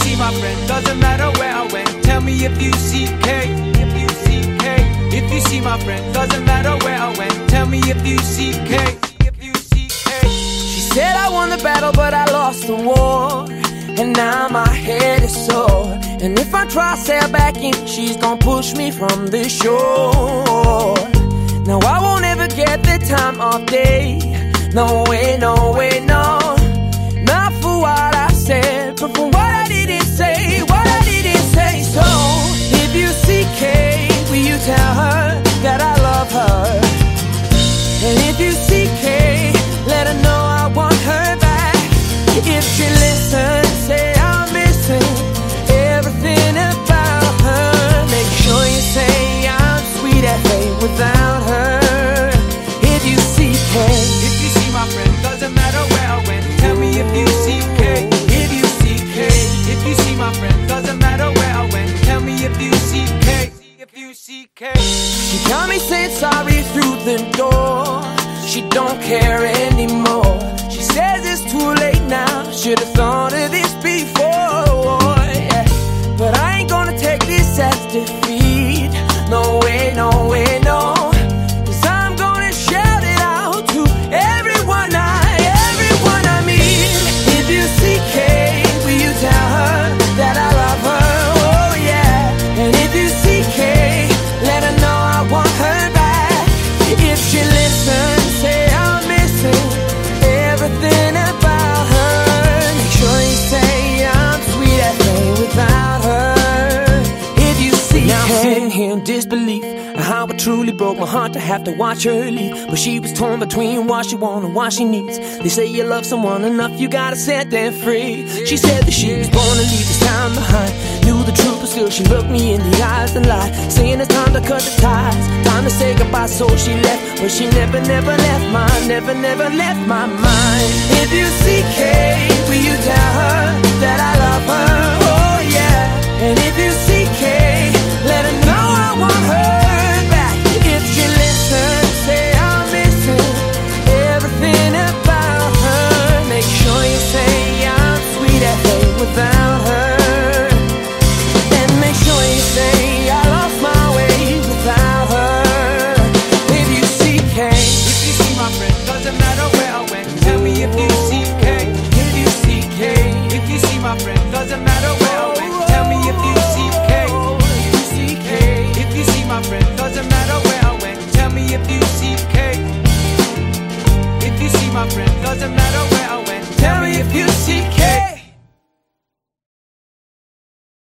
see my friend. Doesn't matter where I went. Tell me if you see K. If you see K. If you see my friend. Doesn't matter where I went. Tell me if you see K. If you see K. She said I won the battle, but I lost the war. And now my head is sore. And if I try sail back in, she's gonna push me from the shore. Now I won't ever get the time of day. No way, no way, no without her. If you see Kate. If you see my friend, doesn't matter where I went. Tell me if you see K, if you see K, if you see my friend, doesn't matter where I went. Tell me if you see K, if you see K. She got me saying sorry through the door. She don't care anymore. Now. Should've thought of this before. yeah. But I ain't gonna take this as defeat. No way, no way, in disbelief. of How it truly broke my heart to have to watch her leave. But she was torn between what she wants and what she needs. They say you love someone enough, you gotta set them free. She said that she was born to leave this town behind. Knew the truth, but still she looked me in the eyes and lied. Saying it's time to cut the ties, time to say goodbye. So she left, but she never, never left mine. Never, never left my mind. If you see Kate, will you tell friend, doesn't matter where I went. Tell me if you see K, if you see my friend, doesn't matter where I went. Tell me if you see